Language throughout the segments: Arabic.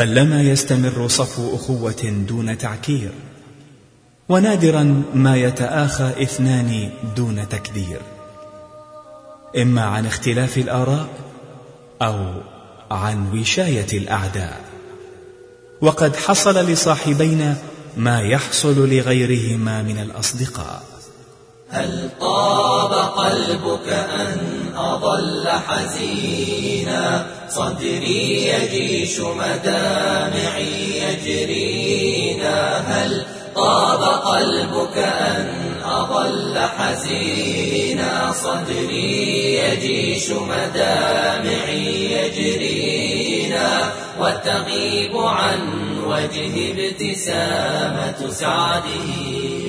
قلما يستمر صفو أخوة دون تعكير ونادرا ما يتآخى اثنان دون تكدير. إما عن اختلاف الآراء أو عن وشاية الأعداء. وقد حصل لصاحبينا ما يحصل لغيرهما من الأصدقاء. هل طاب قلبك أن أضل حزينا؟ صدري يجيش مدامعي يجرينا. هل طاب قلبك أن أضل حزينا؟ صدري يجيش مدامعي يجرينا. وتغيب عن وجه ابتسامة سعده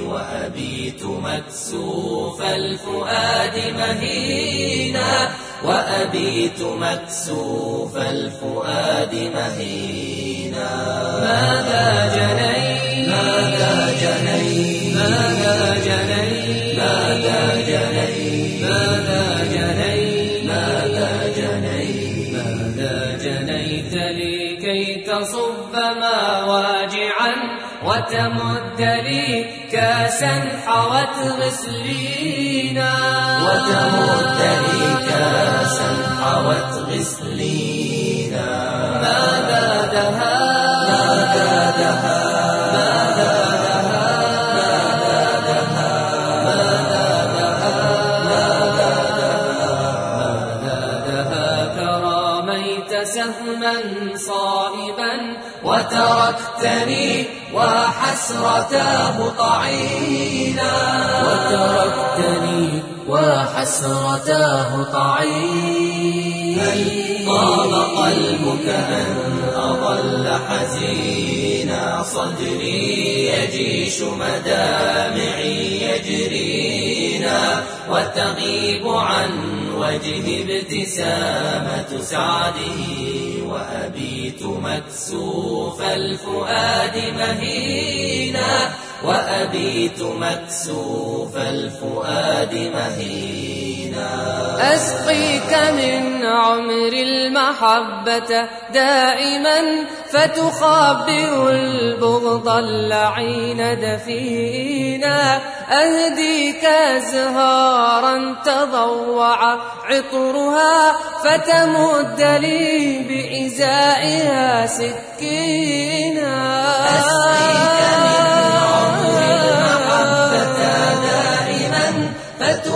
وأبيت مكسوف الفؤاد مهينا وأبيت مكسوف الفؤاد مهينا. ماذا جنيت؟ ماذا جنيت؟ ماذا جنيت؟ وتمد لي كاسا حوت غسلينا. وتمد لي كاسا حوت غسلينا. سهما صائبا وتركتني وحسرتاه طعينا وتركتني وحسرتاه طعينا طاب قلبك أن أضل حزينا؟ صدري يجيش مدامعي يجرينا وتغيب عن وجه ابتسامة سعده وأبيت مكسوف الفؤاد مهينا وأبيت مكسوف الفؤاد مهينا. أسقيك من عمر المحبة دائما فتخبئ البغض اللعين دفينا. أهديك أزهارا تضوع عطرها فتمد لي بإزائها سكينا. أسقيك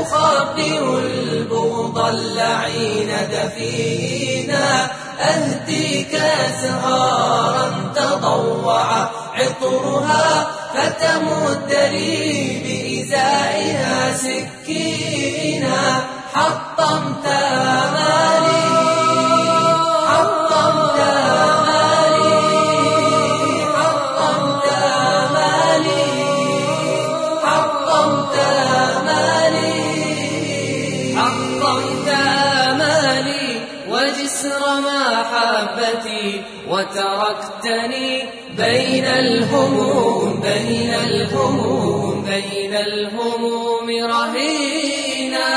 فتخبئ البغض اللعين دفينا. أهديك أزهارا تضوع عطرها فتمد لي بإزائها سكينا. حطمت آمالي وجسر محبتي وتركتني بين الهموم بين الهموم بين الهموم رهينا.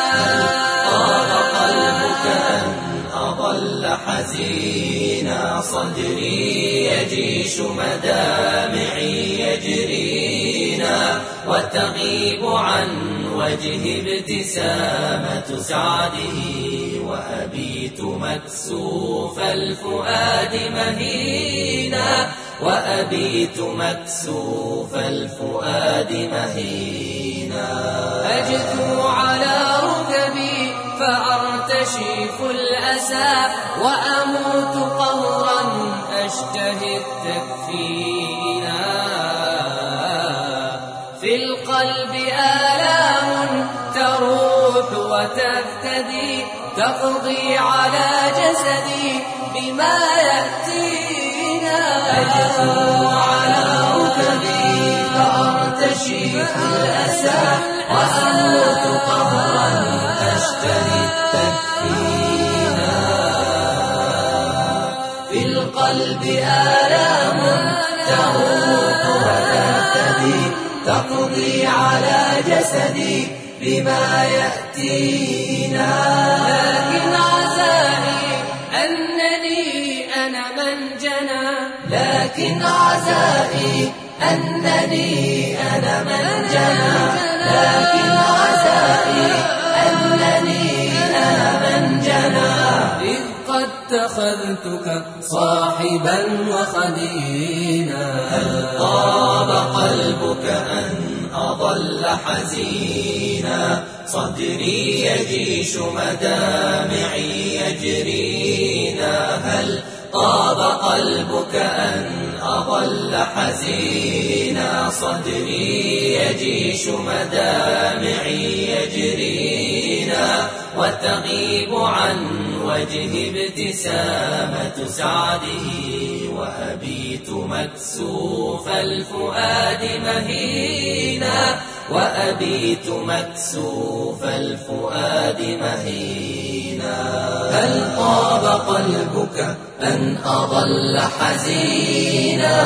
طاب قلبك أن أضل حزينا. صدري يجيش مدامعي يجرينا. وتغيب عن وجه ابتسامة سعده وأبيت مكسوف الفؤاد مهينا وأبيت مكسوف الفؤاد مهينا. أجثو على ركبي فأرتشف الأسى وأموت قهرا أشتهي التكفينا. في القلب وتفتدي تقضي على جسدي بما يأتينا. على ركبي فأرتشي في الأسى وأموت قهرا أشتهي التكفينا في القلب آلام تروح وتهتدي تقضي على جسدي بما يأتينا. لكن عزائي أنني أنا من جنى. لكن عزائي أنني أنا من جنى. لكن عزائي أنني أنا من جنى. إذ قد اتخذتك صاحبا وخدينا هل طاب قلبك أن أضل حزينا. صدري يجيش مدامعي يجرينا. هل طاب قلبك أن أضل حزينا؟ صدري يجيش مدامعي يجرينا. وتغيب عن وجه ابتسامة سعده وأبيت مكسوف الفؤاد مهينا وأبيت مكسوف الفؤاد مهينا. هل طاب قلبك أن أضل حزينا؟